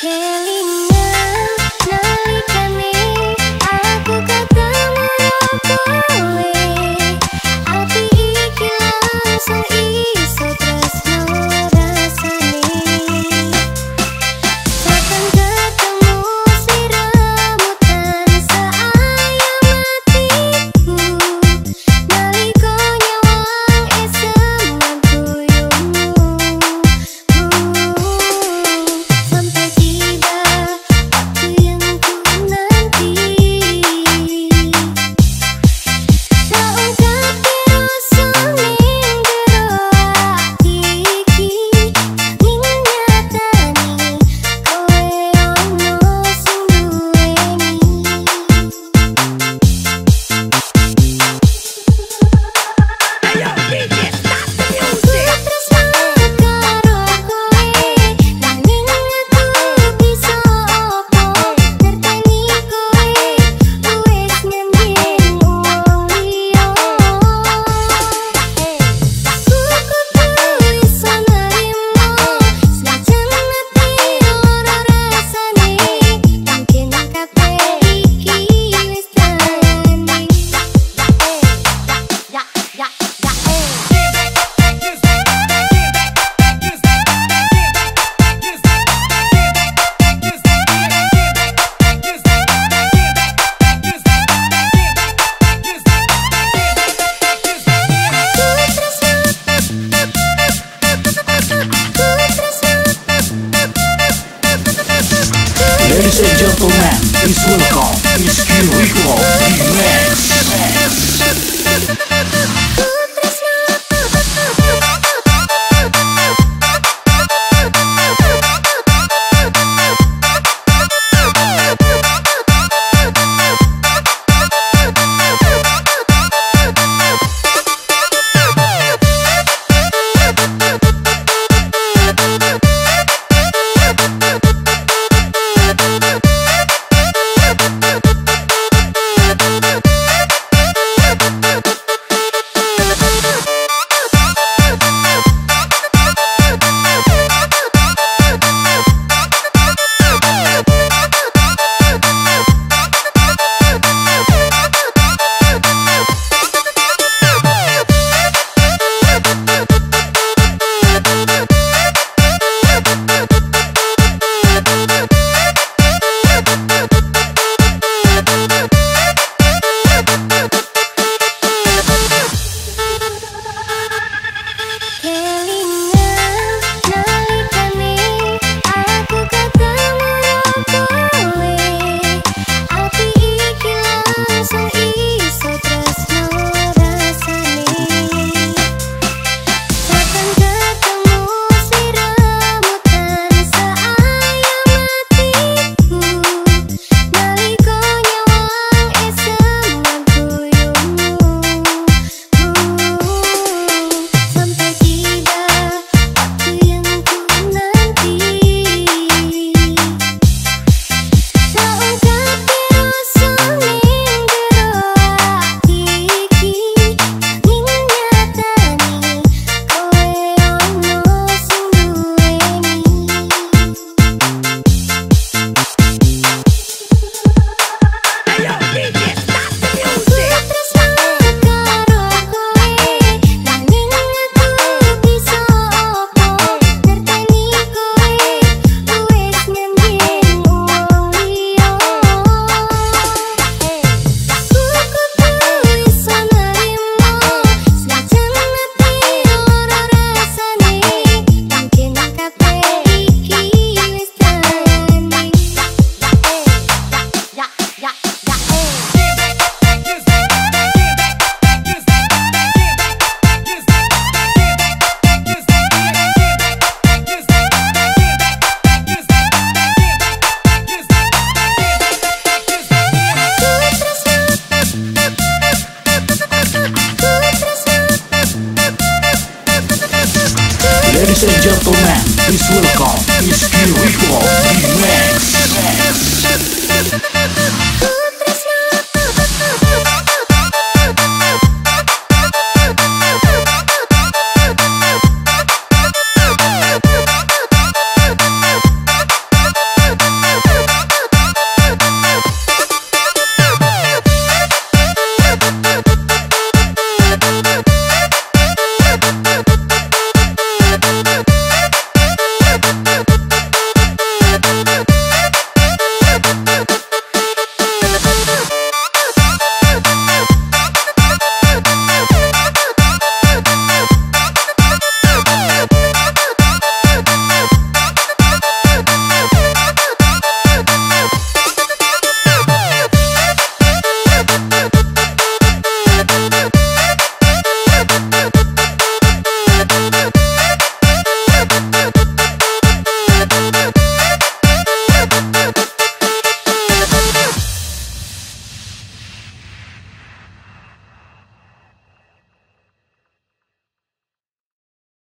Ladies Ladies and gentlemen, please welcome Rizky Rico Remix.